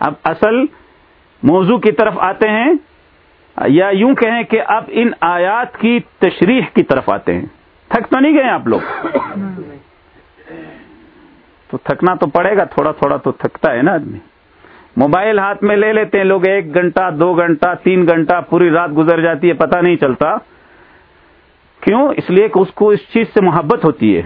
اب اصل موضوع کی طرف آتے ہیں، یا یوں کہیں کہ اب ان آیات کی تشریح کی طرف آتے ہیں۔ تھک تو نہیں گئے آپ لوگ؟ تو تھکنا تو پڑے گا، تھوڑا تھوڑا تو تھکتا ہے نا آدمی۔ موبائل ہاتھ میں لے لیتے ہیں لوگ، ایک گھنٹہ، دو گھنٹہ، تین گھنٹہ، پوری رات گزر جاتی ہے، پتہ نہیں چلتا۔ کیوں؟ اس لیے کہ اس کو اس چیز سے محبت ہوتی ہے۔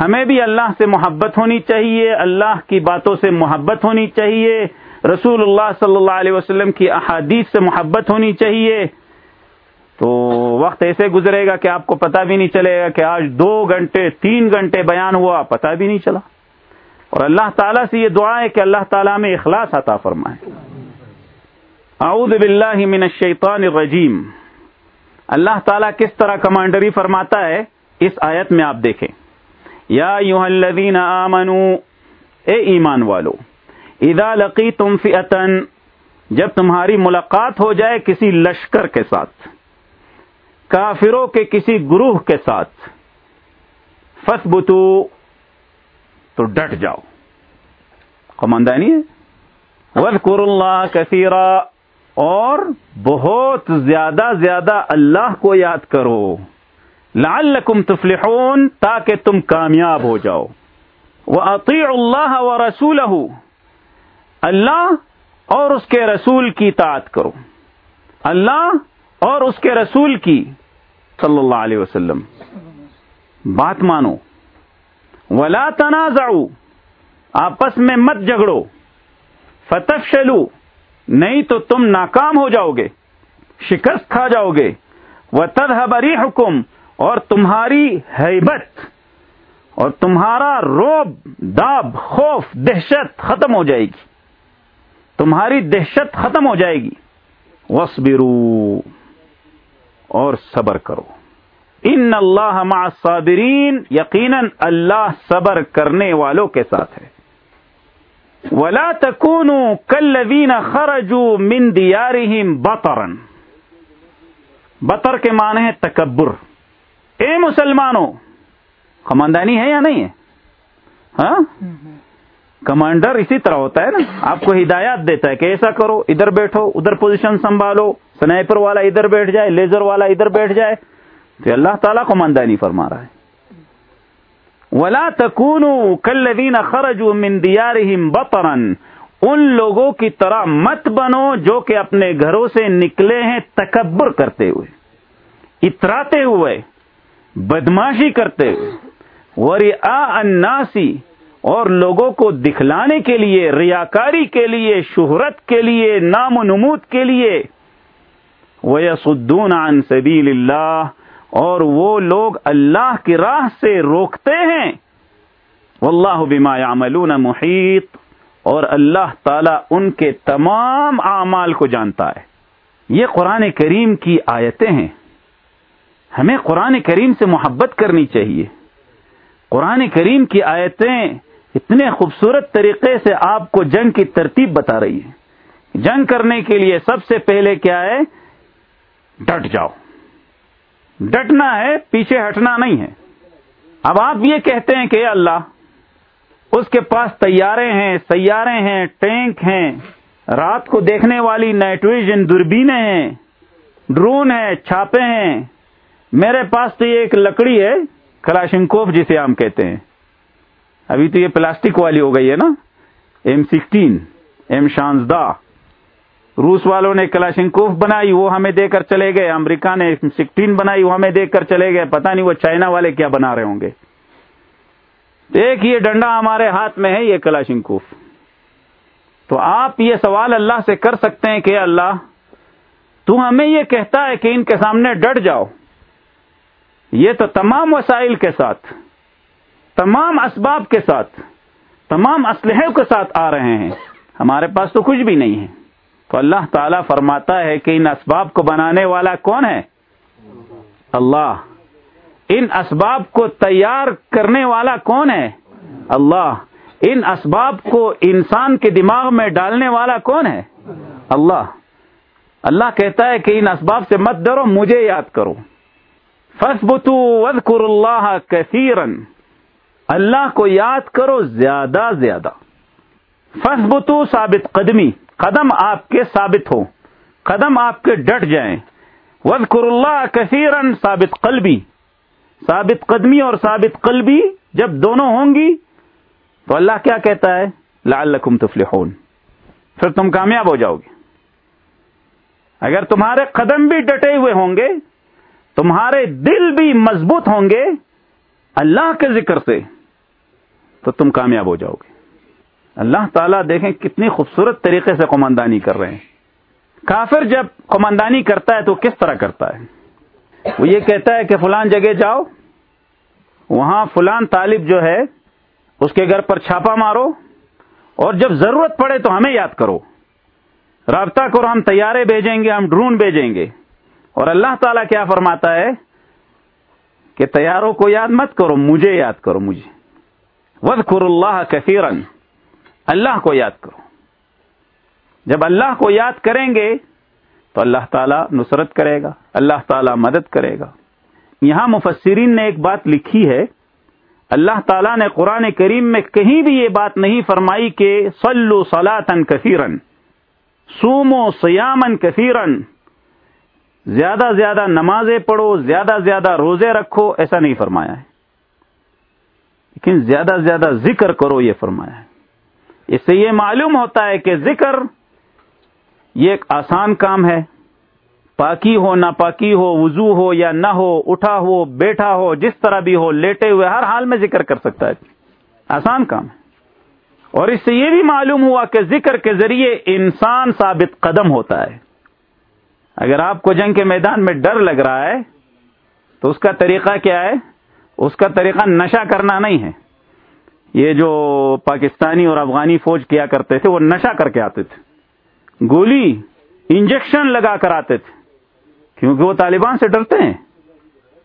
ہمیں بھی اللہ سے محبت ہونی چاہیے، اللہ کی باتوں سے محبت ہونی چاہیے، رسول اللہ صلی اللہ علیہ وسلم کی احادیث سے محبت ہونی چاہیے۔ تو وقت ایسے گزرے گا کہ آپ کو پتہ بھی نہیں چلے گا کہ آج دو گھنٹے، تین گھنٹے بیان ہوا، پتہ بھی نہیں چلا۔ اور اللہ تعالیٰ سے یہ دعا ہے کہ اللہ تعالیٰ میں اخلاص عطا فرمائے۔ اعوذ باللہ من الشیطان الرجیم۔ اللہ تعالیٰ کس طرح کمانڈری فرماتا ہے، اس آیت میں آپ دیکھیں۔ یا الذین آمنو، اے ایمان والو، اذا لقیتم فئتن جب تمہاری ملاقات ہو جائے کسی لشکر کے ساتھ، کافروں کے کسی گروہ کے ساتھ فثبتو تو ڈٹ جاؤ۔ کماندانی ہے؟ وذکر اللہ کثیرا، اور بہت زیادہ زیادہ اللہ کو یاد کرو۔ لعلکم تفلحون تاکہ تم کامیاب ہو جاؤ۔ وہ عطی اللہ و رسول اللہ اور اس کے رسول کی تعت کرو۔ اللہ اور اس کے رسول کی۔ صلی اللہ علیہ وسلم۔ بات مانو۔ ولا تنازعوا۔ آپس میں مت جھگڑو۔ فتح نہیں تو تم ناکام ہو جاؤ گے۔ شکست کھا جاؤ گے۔ وہ تدہبری حکم اور تمہاری حیبت اور تمہارا روب، داب، خوف، دہشت ختم ہو جائے گی۔ تمہاری دہشت ختم ہو جائے گی۔ وسبرو اور صبر کرو۔ ان اللہ مع صابرین یقیناً اللہ صبر کرنے والوں کے ساتھ ہے۔ ولا تکونوا کلذین خرجوا من دیارہم بطرا۔ بطر کے معنی ہے تکبر۔ اے مسلمانوں کمانڈانی ہے یا نہیں ہے؟ ہاں؟ کمانڈر اسی طرح ہوتا ہے نا، آپ کو ہدایات دیتا ہے کہ ایسا کرو، ادھر بیٹھو، ادھر پوزیشن سنبھالو، سنائپر والا ادھر بیٹھ جائے، لیزر والا ادھر بیٹھ جائے۔ تو اللہ تعالیٰ کو فرما رہا ہے۔ ولا تکون کلین خرج من دیارہم بطرن ان لوگوں کی طرح مت بنو جو کہ اپنے گھروں سے نکلے ہیں تکبر کرتے ہوئے، اتراتے ہوئے۔ بدماشی کرتے ہوئے وری اناسی اور لوگوں کو دکھلانے کے لیے، ریاکاری کے لیے، شہرت کے لیے، نام و نمود کے لیے وہ سدون عن سبیل اللہ اور وہ لوگ اللہ کی راہ سے روکتے ہیں۔ واللہ بما يعملون محیط اور اللہ تعالی ان کے تمام اعمال کو جانتا ہے۔ یہ قرآن کریم کی آیتیں ہیں۔ ہمیں قرآن کریم سے محبت کرنی چاہیے۔ قرآن کریم کی آیتیں اتنے خوبصورت طریقے سے آپ کو جنگ کی ترتیب بتا رہی ہے جنگ کرنے کے لیے سب سے پہلے کیا ہے؟ ڈٹ جاؤ۔ ڈٹنا ہے، پیچھے ہٹنا نہیں ہے۔ اب آپ یہ کہتے ہیں کہ اللہ، اس کے پاس تیارے ہیں، سیارے ہیں، ٹینک ہیں۔ رات کو دیکھنے والی نائٹ ویژن دوربینیں ہیں۔ ڈرون ہیں، چھاپے ہیں۔ میرے پاس تو یہ ایک لکڑی ہے، کلاشنکوف جسے ہم کہتے ہیں۔ ابھی تو یہ پلاسٹک والی ہو گئی ہے نا۔ ایم سکسٹین، ایم شانزدہ۔ روس والوں نے کلاشنکوف بنائی، وہ ہمیں دے کر چلے گئے۔ امریکہ نے سکسٹین بنائی، وہ ہمیں دیکھ کر چلے گئے۔ پتہ نہیں وہ چائنا والے کیا بنا رہے ہوں گے۔ ایک یہ ڈنڈا ہمارے ہاتھ میں ہے، یہ کلاشنکوف۔ تو آپ یہ سوال اللہ سے کر سکتے ہیں کہ اللہ، تو ہمیں یہ کہتا ہے کہ ان کے سامنے ڈٹ جاؤ۔ یہ تو تمام وسائل کے ساتھ، تمام اسباب کے ساتھ، تمام اسلحے کے ساتھ آ رہے ہیں۔ ہمارے پاس تو کچھ بھی نہیں ہے۔ تو اللہ تعالیٰ فرماتا ہے کہ ان اسباب کو بنانے والا کون ہے؟ اللہ۔ ان اسباب کو تیار کرنے والا کون ہے؟ اللہ۔ ان اسباب کو انسان کے دماغ میں ڈالنے والا کون ہے؟ اللہ۔ اللہ کہتا ہے کہ ان اسباب سے مت ڈرو، مجھے یاد کرو۔ وذکر اللہ کثیرن اللہ کو یاد کرو زیادہ زیادہ۔ فسبتو ثابت قدمی۔ قدم آپ کے ثابت ہو۔ قدم آپ کے ڈٹ جائیں۔ وزقر اللہ کثیرن ثابت قلبی۔ ثابت قدمی اور ثابت قلبی جب دونوں ہوں گی، تو اللہ کیا کہتا ہے؟ لعلکم تفلحون۔ پھر تم کامیاب ہو جاؤ گے۔ اگر تمہارے قدم بھی ڈٹے ہوئے ہوں گے تمہارے دل بھی مضبوط ہوں گے اللہ کے ذکر سے، تو تم کامیاب ہو جاؤ گے۔ اللہ تعالیٰ دیکھیں کتنی خوبصورت طریقے سے قماندانی کر رہے ہیں۔ کافر جب قماندانی کرتا ہے تو کس طرح کرتا ہے؟ وہ یہ کہتا ہے کہ فلان جگہ جاؤ، وہاں فلان طالب جو ہے، اس کے گھر پر چھاپا مارو، اور جب ضرورت پڑے تو ہمیں یاد کرو۔ رابطہ کرو، ہم تیارے بھیجیں گے، ہم ڈرون بھیجیں گے۔ اور اللہ تعالیٰ کیا فرماتا ہے کہ تیاروں کو یاد مت کرو، مجھے یاد کرو، مجھے۔ ود اللہ کثیرن اللہ کو یاد کرو۔ جب اللہ کو یاد کریں گے تو اللہ تعالیٰ نصرت کرے گا، اللہ تعالیٰ مدد کرے گا۔ یہاں مفسرین نے ایک بات لکھی ہے، اللہ تعالیٰ نے قرآن کریم میں کہیں بھی یہ بات نہیں فرمائی کہ سلو سلاطن کثیرن سومو سیامن کثیرن زیادہ زیادہ نمازیں پڑھو، زیادہ زیادہ روزے رکھو، ایسا نہیں فرمایا ہے۔ لیکن زیادہ زیادہ ذکر کرو، یہ فرمایا ہے۔ اس سے یہ معلوم ہوتا ہے کہ ذکر یہ ایک آسان کام ہے۔ پاکی ہو نہ پاکی ہو، وضو ہو یا نہ ہو، اٹھا ہو، بیٹھا ہو، جس طرح بھی ہو، لیٹے ہوئے ہر حال میں ذکر کر سکتا ہے۔ آسان کام ہے۔ اور اس سے یہ بھی معلوم ہوا کہ ذکر کے ذریعے انسان ثابت قدم ہوتا ہے۔ اگر آپ کو جنگ کے میدان میں ڈر لگ رہا ہے، تو اس کا طریقہ کیا ہے؟ اس کا طریقہ نشہ کرنا نہیں ہے۔ یہ جو پاکستانی اور افغانی فوج کیا کرتے تھے، وہ نشہ کر کے آتے تھے۔ گولی، انجیکشن لگا کر آتے تھے۔ کیونکہ وہ طالبان سے ڈرتے ہیں۔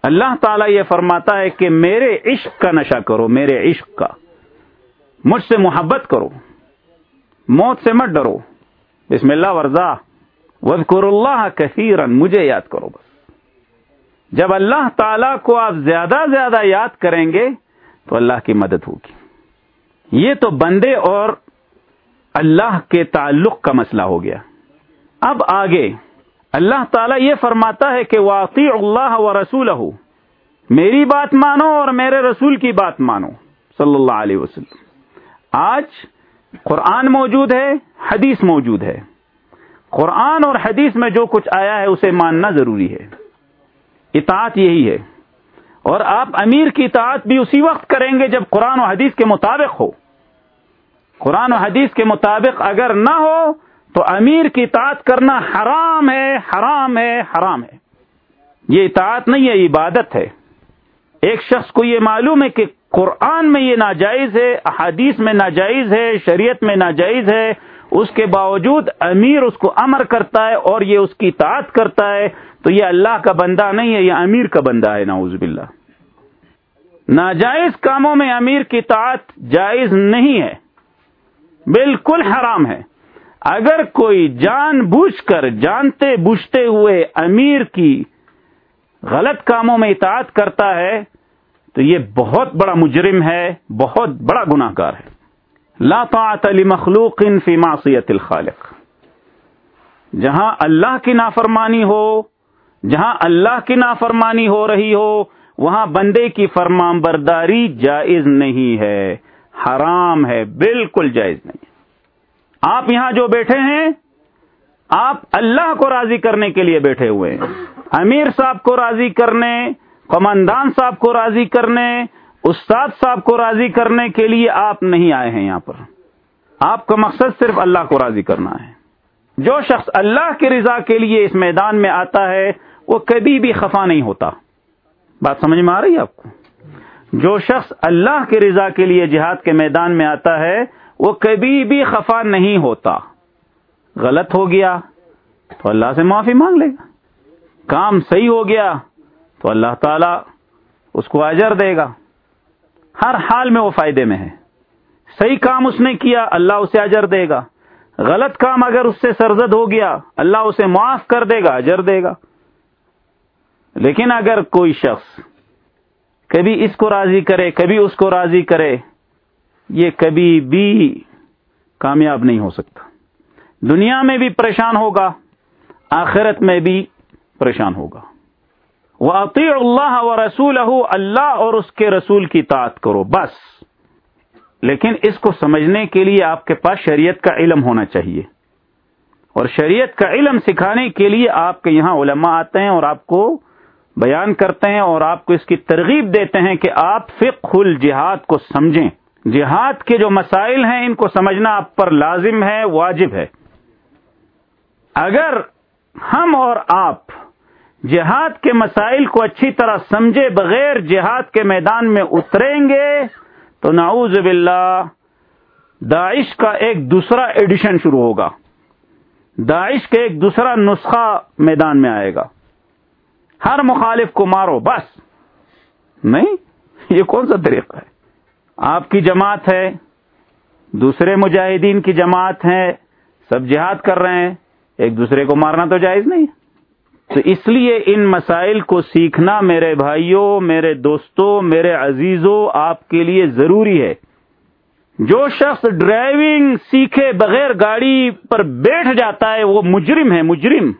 اللہ تعالیٰ یہ فرماتا ہے کہ میرے عشق کا نشہ کرو، میرے عشق کا۔ مجھ سے محبت کرو۔ موت سے مت ڈرو۔ بسم اللہ ورزا وزقر اللہ کثیرن مجھے یاد کرو بس۔ جب اللہ تعالی کو آپ زیادہ زیادہ یاد کریں گے تو اللہ کی مدد ہوگی۔ یہ تو بندے اور اللہ کے تعلق کا مسئلہ ہو گیا۔ اب آگے، اللہ تعالیٰ یہ فرماتا ہے کہ واقعی اللہ و رسول میری بات مانو اور میرے رسول کی بات مانو، صلی اللہ علیہ وسلم۔ آج قرآن موجود ہے، حدیث موجود ہے۔ قرآن اور حدیث میں جو کچھ آیا ہے، اسے ماننا ضروری ہے۔ اطاعت یہی ہے۔ اور آپ امیر کی اطاعت بھی اسی وقت کریں گے جب قرآن و حدیث کے مطابق ہو۔ قرآن و حدیث کے مطابق اگر نہ ہو، تو امیر کی اطاعت کرنا حرام ہے حرام ہے حرام ہے۔ یہ اطاعت نہیں ہے عبادت ہے۔ ایک شخص کو یہ معلوم ہے کہ قرآن میں یہ ناجائز ہے، احادیث میں ناجائز ہے، شریعت میں ناجائز ہے اس کے باوجود امیر اس کو امر کرتا ہے اور یہ اس کی اطاعت کرتا ہے، تو یہ اللہ کا بندہ نہیں ہے، یہ امیر کا بندہ ہے، نعوذ باللہ۔ ناجائز کاموں میں امیر کی اطاعت جائز نہیں ہے، بالکل حرام ہے۔ اگر کوئی جان بوجھ کر، جانتے بوجھتے ہوئے امیر کی غلط کاموں میں اطاعت کرتا ہے، تو یہ بہت بڑا مجرم ہے، بہت بڑا گناہ گار ہے۔ لا طاعت لمخلوق فی معصیت الخالق۔ جہاں اللہ کی نافرمانی ہو، جہاں اللہ کی نافرمانی ہو رہی ہو، وہاں بندے کی فرمان برداری جائز نہیں ہے، حرام ہے، بالکل جائز نہیں۔ آپ یہاں جو بیٹھے ہیں، آپ اللہ کو راضی کرنے کے لیے بیٹھے ہوئے ہیں۔ امیر صاحب کو راضی کرنے، قماندان صاحب کو راضی کرنے استاد صاحب کو راضی کرنے کے لیے آپ نہیں آئے ہیں یہاں پر۔ آپ کا مقصد صرف اللہ کو راضی کرنا ہے۔ جو شخص اللہ کی رضا کے لیے اس میدان میں آتا ہے، وہ کبھی بھی خفا نہیں ہوتا۔ بات سمجھ میں آ رہی ہے آپ کو؟ جو شخص اللہ کی رضا کے لیے جہاد کے میدان میں آتا ہے، وہ کبھی بھی خفا نہیں ہوتا۔ غلط ہو گیا، تو اللہ سے معافی مانگ لے گا۔ کام صحیح ہو گیا، تو اللہ تعالی اس کو اجر دے گا۔ ہر حال میں وہ فائدے میں ہے۔ صحیح کام اس نے کیا، اللہ اسے اجر دے گا۔ غلط کام اگر اس سے سرزد ہو گیا، اللہ اسے معاف کر دے گا، اجر دے گا۔ لیکن اگر کوئی شخص کبھی اس کو راضی کرے، کبھی اس کو راضی کرے، یہ کبھی بھی کامیاب نہیں ہو سکتا۔ دنیا میں بھی پریشان ہوگا، آخرت میں بھی پریشان ہوگا۔ وہ عطی اللہ و رسول اللہ اور اس کے رسول کی تعت کرو، بس۔ لیکن اس کو سمجھنے کے لیے آپ کے پاس شریعت کا علم ہونا چاہیے۔ اور شریعت کا علم سکھانے کے لیے آپ کے یہاں علماء آتے ہیں اور آپ کو بیان کرتے ہیں اور آپ کو اس کی ترغیب دیتے ہیں کہ آپ فقہ الجہاد کو سمجھیں۔ جہاد کے جو مسائل ہیں، ان کو سمجھنا آپ پر لازم ہے، واجب ہے۔ اگر ہم اور آپ جہاد کے مسائل کو اچھی طرح سمجھے بغیر جہاد کے میدان میں اتریں گے تو نعوذ باللہ داعش کا ایک دوسرا ایڈیشن شروع ہوگا۔ داعش کا ایک دوسرا نسخہ میدان میں آئے گا۔ ہر مخالف کو مارو، بس۔ نہیں، یہ کون سا طریقہ ہے؟ آپ کی جماعت ہے، دوسرے مجاہدین کی جماعت ہے سب جہاد کر رہے ہیں، ایک دوسرے کو مارنا تو جائز نہیں۔ تو اس لیے ان مسائل کو سیکھنا میرے بھائیوں، میرے دوستوں، میرے عزیزوں آپ کے لیے ضروری ہے۔ جو شخص ڈرائیونگ سیکھے بغیر گاڑی پر بیٹھ جاتا ہے، وہ مجرم ہے، مجرم۔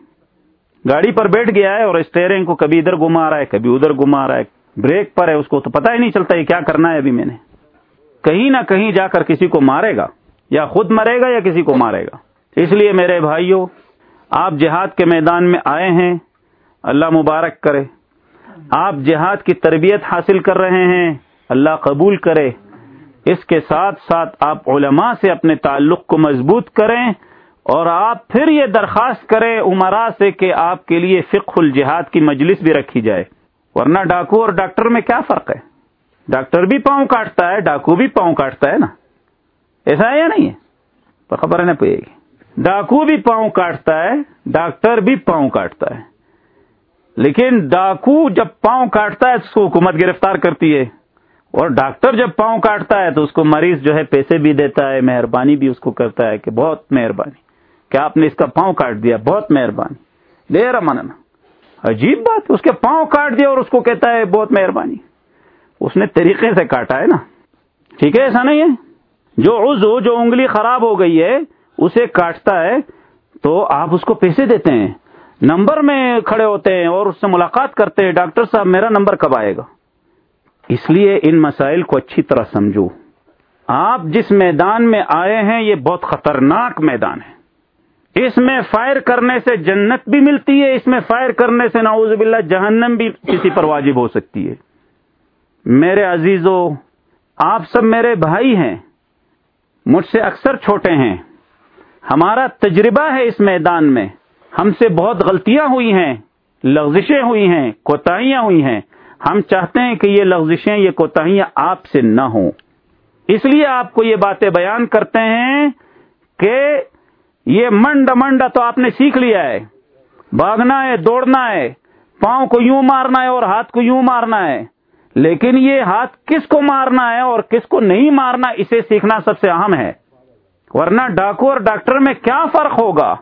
گاڑی پر بیٹھ گیا ہے اور اسٹیئرنگ کو کبھی ادھر گما رہا ہے، کبھی ادھر گما رہا ہے۔ بریک پر ہے، اس کو تو پتہ ہی نہیں چلتا یہ کیا کرنا ہے ابھی میں نے۔ کہیں نہ کہیں جا کر کسی کو مارے گا، یا خود مرے گا یا کسی کو مارے گا۔ اس لیے میرے بھائیوں آپ جہاد کے میدان میں آئے ہیں، اللہ مبارک کرے۔ آپ جہاد کی تربیت حاصل کر رہے ہیں، اللہ قبول کرے۔ اس کے ساتھ ساتھ آپ علماء سے اپنے تعلق کو مضبوط کریں اور آپ پھر یہ درخواست کریں عمرا سے کہ آپ کے لیے فقہ الجہاد کی مجلس بھی رکھی جائے۔ ورنہ ڈاکو اور ڈاکٹر میں کیا فرق ہے؟ ڈاکٹر بھی پاؤں کاٹتا ہے، ڈاکو بھی پاؤں کاٹتا ہے نا۔ ایسا ہے یا نہیں ہے؟ تو خبر نہیں پڑے گی ڈاکو بھی پاؤں کاٹتا ہے، ڈاکٹر بھی پاؤں کاٹتا ہے۔ لیکن ڈاکو جب پاؤں کاٹتا ہے تو اس کو حکومت گرفتار کرتی ہے۔ اور ڈاکٹر جب پاؤں کاٹتا ہے تو اس کو مریض جو ہے پیسے بھی دیتا ہے، مہربانی بھی اس کو کرتا ہے کہ بہت مہربانی۔ کہ آپ نے اس کا پاؤں کاٹ دیا؟ بہت مہربانی۔ دے رہا ماننا عجیب بات اس کے پاؤں کاٹ دیا اور اس کو کہتا ہے بہت مہربانی۔ اس نے طریقے سے کاٹا ہے نا۔ ٹھیک ہے، ایسا نہیں ہے۔ جو عضو، جو انگلی خراب ہو گئی ہے اسے کاٹتا ہے تو آپ اس کو پیسے دیتے ہیں۔ نمبر میں کھڑے ہوتے ہیں اور اس سے ملاقات کرتے ہیں۔ ڈاکٹر صاحب، میرا نمبر کب آئے گا؟ اس لیے ان مسائل کو اچھی طرح سمجھو۔ آپ جس میدان میں آئے ہیں، یہ بہت خطرناک میدان ہے۔ اس میں فائر کرنے سے جنت بھی ملتی ہے، اس میں فائر کرنے سے نعوذ باللہ جہنم بھی کسی پر واجب ہو سکتی ہے۔ میرے عزیزوں آپ سب میرے بھائی ہیں۔ مجھ سے اکثر چھوٹے ہیں۔ ہمارا تجربہ ہے اس میدان میں۔ ہم سے بہت غلطیاں ہوئی ہیں، لغزشیں ہوئی ہیں، کوتاہیاں ہوئی ہیں۔ ہم چاہتے ہیں کہ یہ لغزشیں، یہ کوتاہیاں آپ سے نہ ہوں۔ اس لیے آپ کو یہ باتیں بیان کرتے ہیں کہ یہ منڈا منڈا تو آپ نے سیکھ لیا ہے۔ بھاگنا ہے، دوڑنا ہے، پاؤں کو یوں مارنا ہے اور ہاتھ کو یوں مارنا ہے۔ لیکن یہ ہاتھ کس کو مارنا ہے اور کس کو نہیں مارنا، اسے سیکھنا سب سے اہم ہے۔ ورنہ ڈاکو اور ڈاکٹر میں کیا فرق ہوگا؟